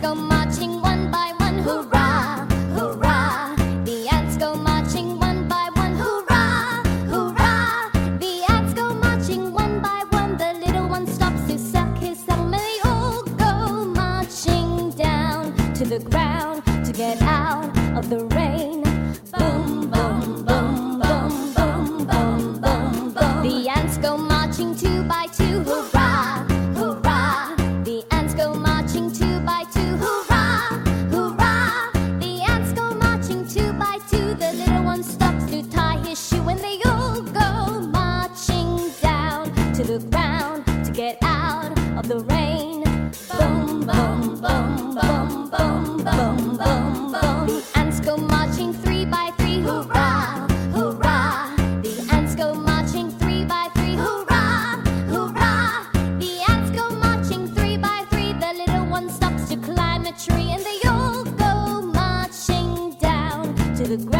go marching one by one. The ants go marching one by one. The ants go marching one by one. The little one stops to suck his thumb, and they all go marching down to the ground to get out of the rain. Boom, boom, boom, boom, boom, boom, boom, boom. The ants go marching two by two. boom, boom, boom. The ants go marching three by three, hoorah, hoorah. The ants go marching three by three, hoorah, hoorah. The ants go marching three by three. The little one stops to climb a tree, and they all go marching down to the ground.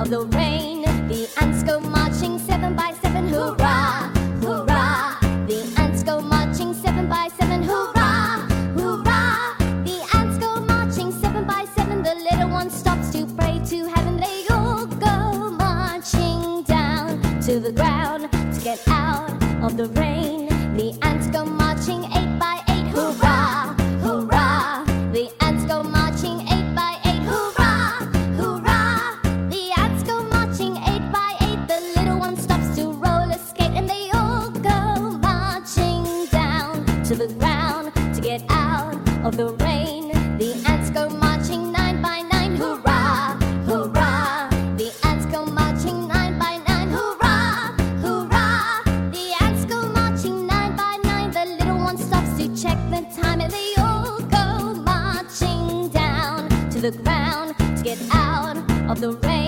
of the rain. The ants go marching seven by seven, hurrah, hurrah. The ants go marching seven by seven, hurrah, hurrah. The ants go marching seven by seven. The little one stops to pray to heaven. They all go marching down to the ground to get out of the rain. The ants go marching. of the rain. The ants go marching nine by nine, hurrah, hurrah. The ants go marching nine by nine, hurrah, hurrah. The ants go marching nine by nine. The little one stops to check the time, and they all go marching down to the ground to get out of the rain.